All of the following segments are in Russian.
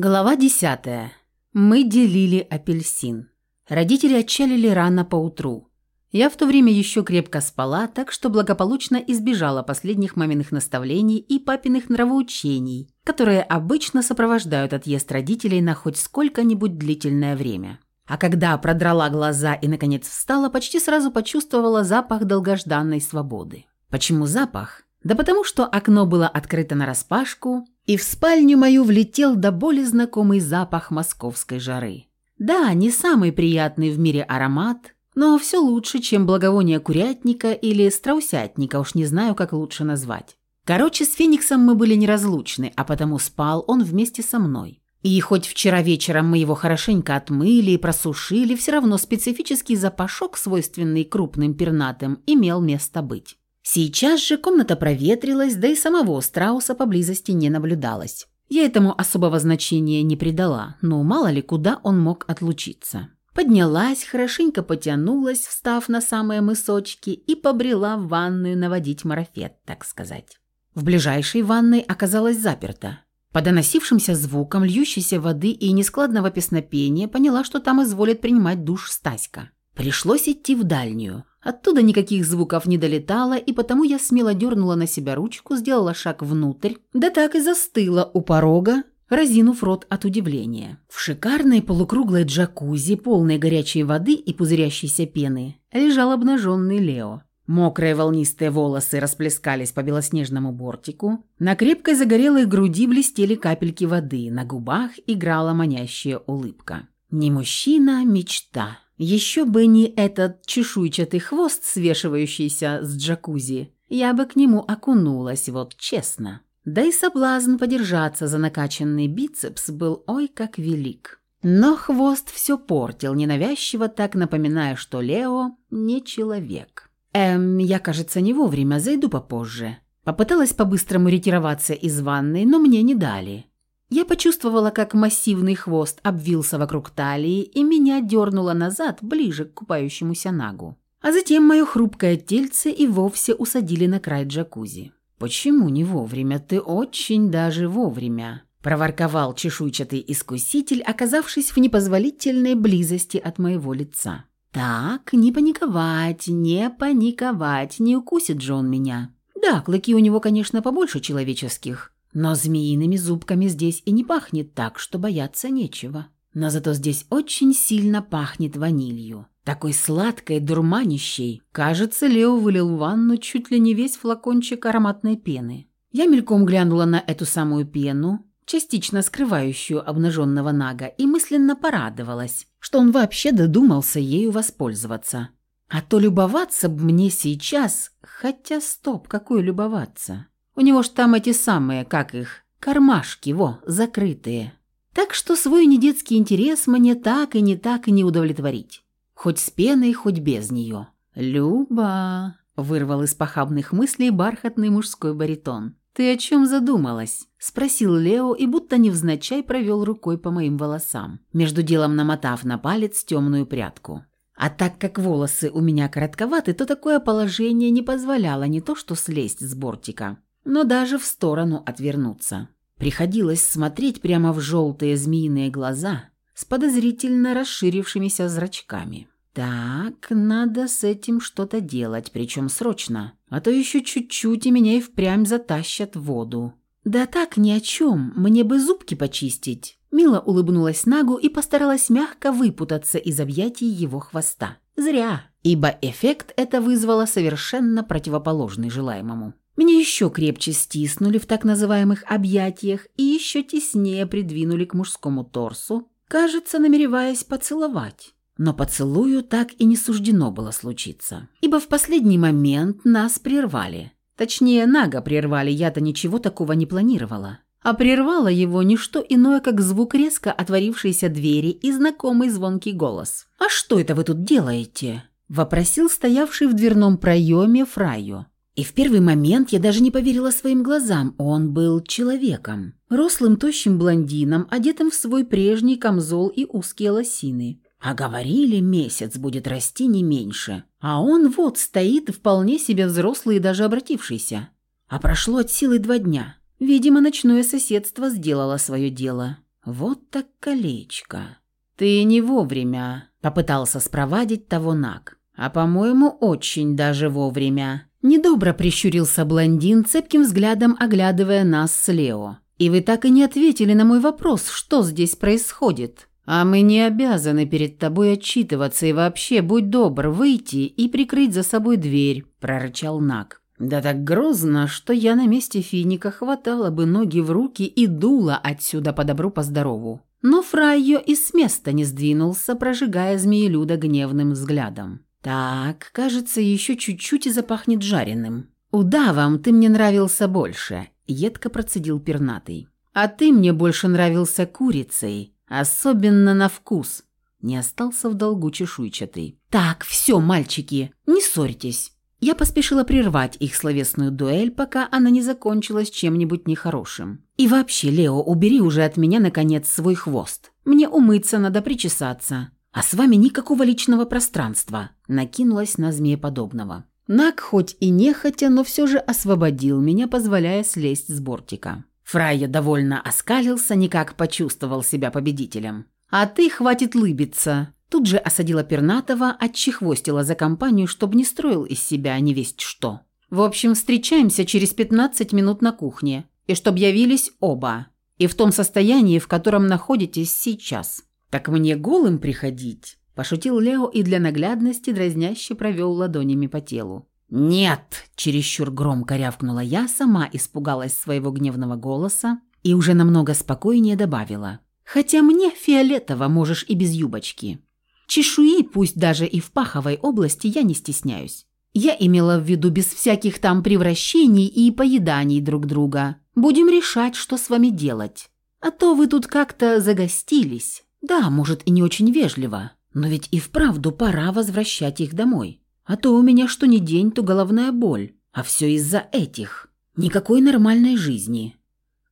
Глава десятая. Мы делили апельсин. Родители отчалили рано поутру. Я в то время еще крепко спала, так что благополучно избежала последних маминых наставлений и папиных нравоучений, которые обычно сопровождают отъезд родителей на хоть сколько-нибудь длительное время. А когда продрала глаза и, наконец, встала, почти сразу почувствовала запах долгожданной свободы. Почему запах? Да потому что окно было открыто нараспашку, и в спальню мою влетел до боли знакомый запах московской жары. Да, не самый приятный в мире аромат, но все лучше, чем благовоние курятника или страусятника, уж не знаю, как лучше назвать. Короче, с Фениксом мы были неразлучны, а потому спал он вместе со мной. И хоть вчера вечером мы его хорошенько отмыли и просушили, все равно специфический запашок, свойственный крупным пернатым, имел место быть. Сейчас же комната проветрилась, да и самого страуса поблизости не наблюдалось. Я этому особого значения не придала, но мало ли куда он мог отлучиться. Поднялась, хорошенько потянулась, встав на самые мысочки, и побрела в ванную наводить марафет, так сказать. В ближайшей ванной оказалась заперта. По доносившимся звукам льющейся воды и нескладного песнопения поняла, что там изволит принимать душ Стаська. Пришлось идти в дальнюю. Оттуда никаких звуков не долетало, и потому я смело дернула на себя ручку, сделала шаг внутрь, да так и застыла у порога, разинув рот от удивления. В шикарной полукруглой джакузи, полной горячей воды и пузырящейся пены, лежал обнаженный Лео. Мокрые волнистые волосы расплескались по белоснежному бортику, на крепкой загорелой груди блестели капельки воды, на губах играла манящая улыбка. Не мужчина, мечта. Еще бы не этот чешуйчатый хвост, свешивающийся с джакузи, я бы к нему окунулась, вот честно. Да и соблазн подержаться за накачанный бицепс был ой как велик. Но хвост все портил, ненавязчиво так напоминая, что Лео не человек. Эм, я, кажется, не вовремя, зайду попозже. Попыталась по-быстрому ретироваться из ванной, но мне не дали. Я почувствовала, как массивный хвост обвился вокруг талии и меня дернуло назад, ближе к купающемуся нагу. А затем мое хрупкое тельце и вовсе усадили на край джакузи. «Почему не вовремя? Ты очень даже вовремя», – проворковал чешуйчатый искуситель, оказавшись в непозволительной близости от моего лица. «Так, не паниковать, не паниковать, не укусит же он меня. Да, клыки у него, конечно, побольше человеческих, но змеиными зубками здесь и не пахнет так, что бояться нечего. Но зато здесь очень сильно пахнет ванилью. Такой сладкой, дурманящей. Кажется, Лео вылил в ванну чуть ли не весь флакончик ароматной пены. Я мельком глянула на эту самую пену, частично скрывающую обнаженного Нага, и мысленно порадовалась, что он вообще додумался ею воспользоваться. А то любоваться б мне сейчас... Хотя стоп, какое любоваться? У него ж там эти самые, как их, кармашки, во, закрытые. Так что свой недетский интерес мне так и не так и не удовлетворить. Хоть с пеной, хоть без нее. «Люба!» – вырвал из похабных мыслей бархатный мужской баритон. «Ты о чем задумалась?» – спросил Лео и будто невзначай провел рукой по моим волосам, между делом намотав на палец темную прядку. А так как волосы у меня коротковаты, то такое положение не позволяло не то что слезть с бортика, но даже в сторону отвернуться. Приходилось смотреть прямо в желтые змеиные глаза с подозрительно расширившимися зрачками. Так, надо с этим что-то делать, причем срочно, а то еще чуть-чуть и меня и впрямь затащат в воду. Да так, ни о чем, мне бы зубки почистить. Мила улыбнулась Нагу и постаралась мягко выпутаться из объятий его хвоста. Зря, ибо эффект это вызвало совершенно противоположный желаемому. Меня еще крепче стиснули в так называемых объятиях и еще теснее придвинули к мужскому торсу, кажется, намереваясь поцеловать. Но поцелую так и не суждено было случиться, ибо в последний момент нас прервали. Точнее, наго прервали, я-то ничего такого не планировала. А прервало его не что иное, как звук резко отворившейся двери и знакомый звонкий голос. «А что это вы тут делаете?» – вопросил стоявший в дверном проеме Фрайо. И в первый момент я даже не поверила своим глазам. Он был человеком. Рослым, тощим блондином, одетым в свой прежний камзол и узкие лосины. А говорили, месяц будет расти не меньше. А он вот стоит, вполне себе взрослый и даже обратившийся. А прошло от силы два дня. Видимо, ночное соседство сделало свое дело. Вот так колечко. Ты не вовремя попытался спровадить того Наг. А по-моему, очень даже вовремя. Недобро прищурился блондин, цепким взглядом оглядывая нас с Лео. «И вы так и не ответили на мой вопрос, что здесь происходит?» «А мы не обязаны перед тобой отчитываться и вообще, будь добр, выйти и прикрыть за собой дверь», – прорычал Наг. Да так грозно, что я на месте финика хватала бы ноги в руки и дула отсюда по добру по здорову. Но Фрайо и с места не сдвинулся, прожигая змеелюда гневным взглядом. «Так, кажется, еще чуть-чуть и запахнет жареным». «Удавом ты мне нравился больше», — едко процедил пернатый. «А ты мне больше нравился курицей, особенно на вкус». Не остался в долгу чешуйчатый. «Так, все, мальчики, не ссорьтесь. Я поспешила прервать их словесную дуэль, пока она не закончилась чем-нибудь нехорошим. «И вообще, Лео, убери уже от меня, наконец, свой хвост. Мне умыться надо, причесаться. А с вами никакого личного пространства», – накинулась на змееподобного. Нак хоть и нехотя, но все же освободил меня, позволяя слезть с бортика. Фрайя довольно оскалился, никак почувствовал себя победителем. «А ты хватит лыбиться. Тут же осадила Пернатова, отчехвостила за компанию, чтобы не строил из себя невесть что. В общем, встречаемся через 15 минут на кухне, и чтоб явились оба. И в том состоянии, в котором находитесь сейчас. Так мне голым приходить? Пошутил Лео и для наглядности дразняще провел ладонями по телу. «Нет!» – чересчур громко рявкнула я, сама испугалась своего гневного голоса и уже намного спокойнее добавила. «Хотя мне фиолетово можешь и без юбочки. Чешуи, пусть даже и в паховой области, я не стесняюсь. Я имела в виду без всяких там превращений и поеданий друг друга. Будем решать, что с вами делать. А то вы тут как-то загостились. Да, может, и не очень вежливо, но ведь и вправду пора возвращать их домой. А то у меня что ни день, то головная боль. А все из-за этих. Никакой нормальной жизни.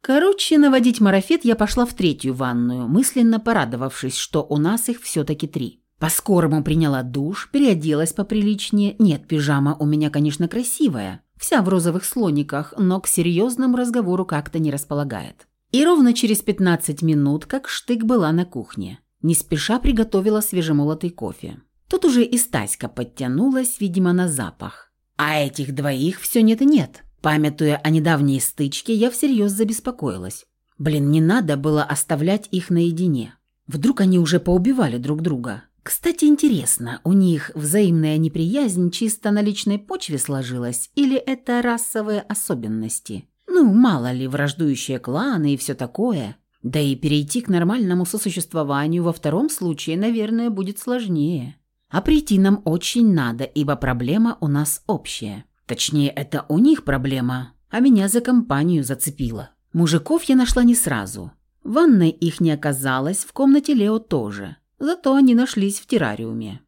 Короче, наводить марафет я пошла в третью ванную, мысленно порадовавшись, что у нас их все-таки три. По-скорому приняла душ, переоделась поприличнее. Нет, пижама у меня, конечно, красивая, вся в розовых слониках, но к серьезному разговору как-то не располагает. И ровно через 15 минут, как штык была на кухне. Не спеша приготовила свежемолотый кофе. Тут уже и Стаська подтянулась, видимо, на запах. А этих двоих все нет и нет. Памятуя о недавней стычке, я всерьез забеспокоилась. Блин, не надо было оставлять их наедине. Вдруг они уже поубивали друг друга. Кстати, интересно, у них взаимная неприязнь чисто на личной почве сложилась или это расовые особенности? Ну, мало ли, враждующие кланы и все такое. Да и перейти к нормальному сосуществованию во втором случае, наверное, будет сложнее. А прийти нам очень надо, ибо проблема у нас общая. Точнее, это у них проблема, а меня за компанию зацепило. Мужиков я нашла не сразу. В ванной их не оказалось, в комнате Лео тоже. Зато они нашлись в террариуме.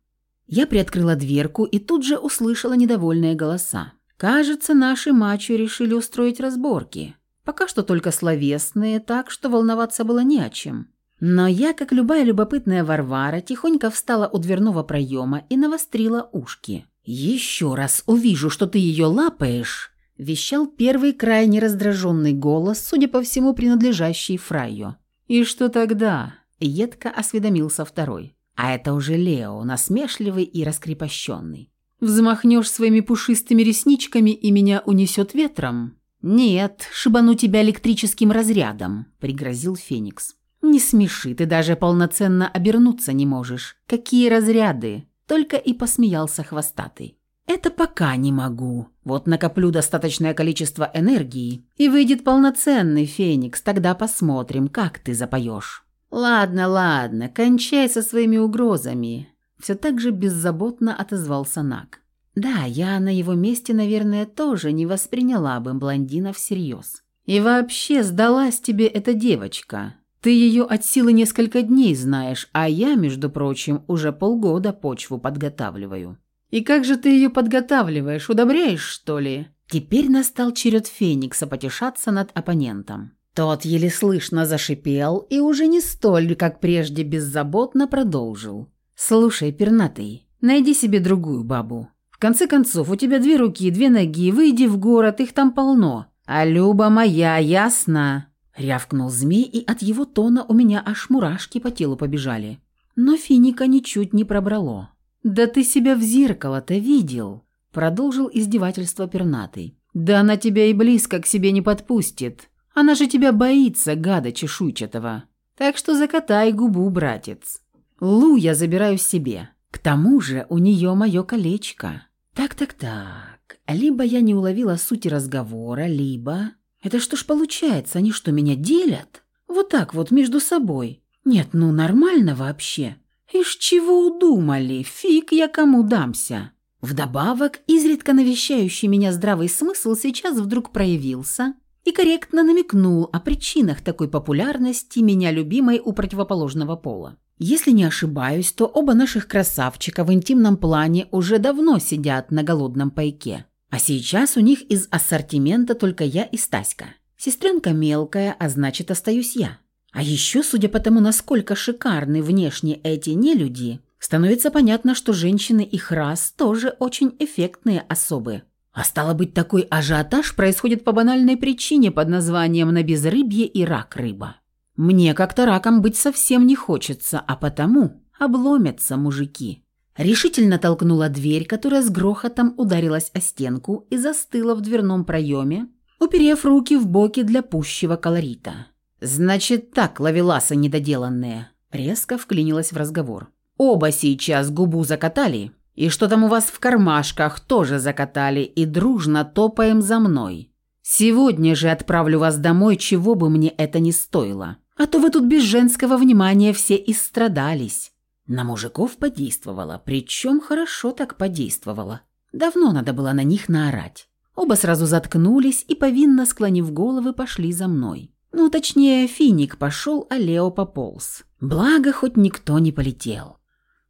Я приоткрыла дверку и тут же услышала недовольные голоса. Кажется, наши мачо решили устроить разборки. Пока что только словесные, так что волноваться было не о чем. Но я, как любая любопытная Варвара, тихонько встала у дверного проема и навострила ушки. «Еще раз увижу, что ты ее лапаешь», – вещал первый крайне раздраженный голос, судя по всему, принадлежащий Фрайо. «И что тогда?» Едко осведомился второй. А это уже Лео, насмешливый и раскрепощенный. «Взмахнешь своими пушистыми ресничками и меня унесет ветром?» «Нет, шибану тебя электрическим разрядом», — пригрозил Феникс. «Не смеши, ты даже полноценно обернуться не можешь. Какие разряды?» Только и посмеялся хвостатый. «Это пока не могу. Вот накоплю достаточное количество энергии, и выйдет полноценный Феникс, тогда посмотрим, как ты запоешь». «Ладно, ладно, кончай со своими угрозами», – все так же беззаботно отозвался Нак. «Да, я на его месте, наверное, тоже не восприняла бы блондина всерьез. И вообще сдалась тебе эта девочка. Ты ее от силы несколько дней знаешь, а я, между прочим, уже полгода почву подготавливаю». «И как же ты ее подготавливаешь? Удобряешь, что ли?» Теперь настал черед Феникса потешаться над оппонентом. Тот еле слышно зашипел и уже не столь, как прежде, беззаботно продолжил. «Слушай, пернатый, найди себе другую бабу. В конце концов, у тебя две руки и две ноги, выйди в город, их там полно. А Люба моя, ясно?» Рявкнул змей, и от его тона у меня аж мурашки по телу побежали. Но финика ничуть не пробрало. «Да ты себя в зеркало-то видел!» Продолжил издевательство пернатый. «Да она тебя и близко к себе не подпустит. Она же тебя боится, гада чешуйчатого. Так что закатай губу, братец. Лу я забираю себе. К тому же у нее мое колечко. Так-так-так. Либо я не уловила сути разговора, либо... Это что ж получается, они что, меня делят? Вот так вот между собой. Нет, ну нормально вообще. Ишь чего удумали, фиг я кому дамся. Вдобавок, изредка навещающий меня здравый смысл сейчас вдруг проявился и корректно намекнул о причинах такой популярности меня любимой у противоположного пола. Если не ошибаюсь, то оба наших красавчика в интимном плане уже давно сидят на голодном пайке. А сейчас у них из ассортимента только я и Стаська. Сестренка мелкая, а значит остаюсь я. А еще, судя по тому, насколько шикарны внешне эти нелюди, становится понятно, что женщины их рас тоже очень эффектные особы. А стало быть, такой ажиотаж происходит по банальной причине под названием «на безрыбье и рак рыба». Мне как-то раком быть совсем не хочется, а потому обломятся мужики. Решительно толкнула дверь, которая с грохотом ударилась о стенку и застыла в дверном проеме, уперев руки в боки для пущего колорита. «Значит так, ловеласы недоделанные», — резко вклинилась в разговор. «Оба сейчас губу закатали, и что там у вас в кармашках тоже закатали, и дружно топаем за мной. Сегодня же отправлю вас домой, чего бы мне это ни стоило. А то вы тут без женского внимания все истрадались. На мужиков подействовала, причем хорошо так подействовала. Давно надо было на них наорать. Оба сразу заткнулись и, повинно склонив головы, пошли за мной. Ну, точнее, Финик пошел, а Лео пополз. Благо, хоть никто не полетел.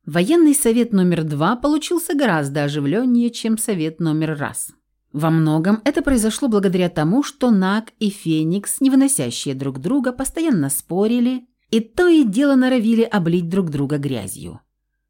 Военный совет номер два получился гораздо оживленнее, чем совет номер раз. Во многом это произошло благодаря тому, что Нак и Феникс, не выносящие друг друга, постоянно спорили и то и дело норовили облить друг друга грязью.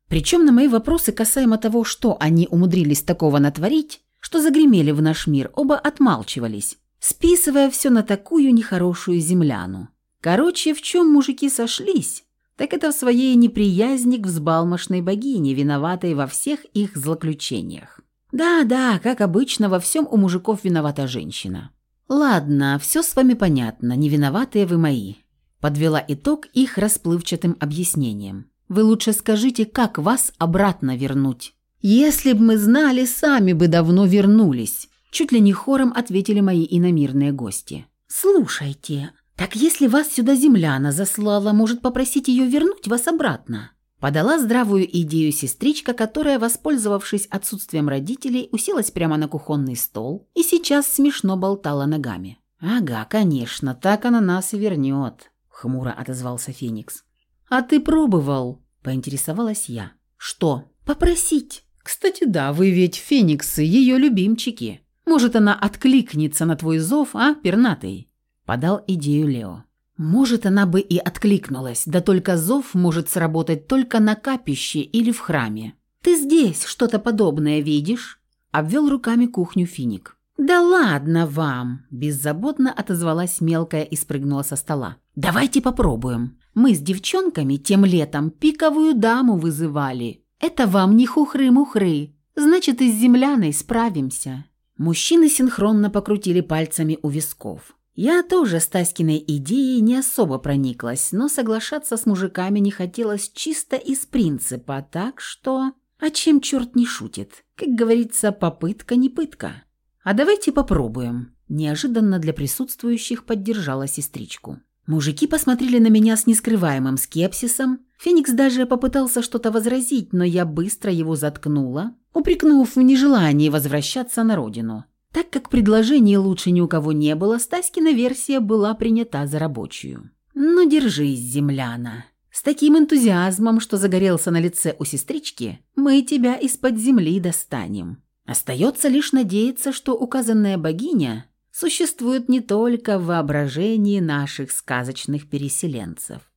Причем на мои вопросы касаемо того, что они умудрились такого натворить, что загремели в наш мир, оба отмалчивались, списывая все на такую нехорошую земляну. Короче, в чем мужики сошлись, так это в своей неприязни к взбалмошной богине, виноватой во всех их злоключениях. Да-да, как обычно, во всем у мужиков виновата женщина. Ладно, все с вами понятно, не виноватые вы мои. Подвела итог их расплывчатым объяснением. «Вы лучше скажите, как вас обратно вернуть?» «Если б мы знали, сами бы давно вернулись», чуть ли не хором ответили мои иномирные гости. «Слушайте, так если вас сюда земляна заслала, может попросить ее вернуть вас обратно?» Подала здравую идею сестричка, которая, воспользовавшись отсутствием родителей, уселась прямо на кухонный стол и сейчас смешно болтала ногами. «Ага, конечно, так она нас и вернет хмуро отозвался Феникс. А ты пробовал? поинтересовалась я. Что? Попросить. Кстати, да, вы ведь Фениксы, ее любимчики. Может, она откликнется на твой зов, а, пернатый? подал идею Лео. Может, она бы и откликнулась, да только зов может сработать только на капище или в храме. Ты здесь что-то подобное видишь? обвел руками кухню Финик. «Да ладно вам!» – беззаботно отозвалась мелкая и спрыгнула со стола. «Давайте попробуем. Мы с девчонками тем летом пиковую даму вызывали. Это вам не хухры-мухры. Значит, и с земляной справимся». Мужчины синхронно покрутили пальцами у висков. Я тоже с идеей не особо прониклась, но соглашаться с мужиками не хотелось чисто из принципа, так что... А чем черт не шутит? Как говорится, попытка не пытка. «А давайте попробуем», – неожиданно для присутствующих поддержала сестричку. Мужики посмотрели на меня с нескрываемым скепсисом. Феникс даже попытался что-то возразить, но я быстро его заткнула, упрекнув в нежелании возвращаться на родину. Так как предложений лучше ни у кого не было, Стаськина версия была принята за рабочую. «Ну, держись, земляна. С таким энтузиазмом, что загорелся на лице у сестрички, мы тебя из-под земли достанем». Остается лишь надеяться, что указанная богиня существует не только в воображении наших сказочных переселенцев.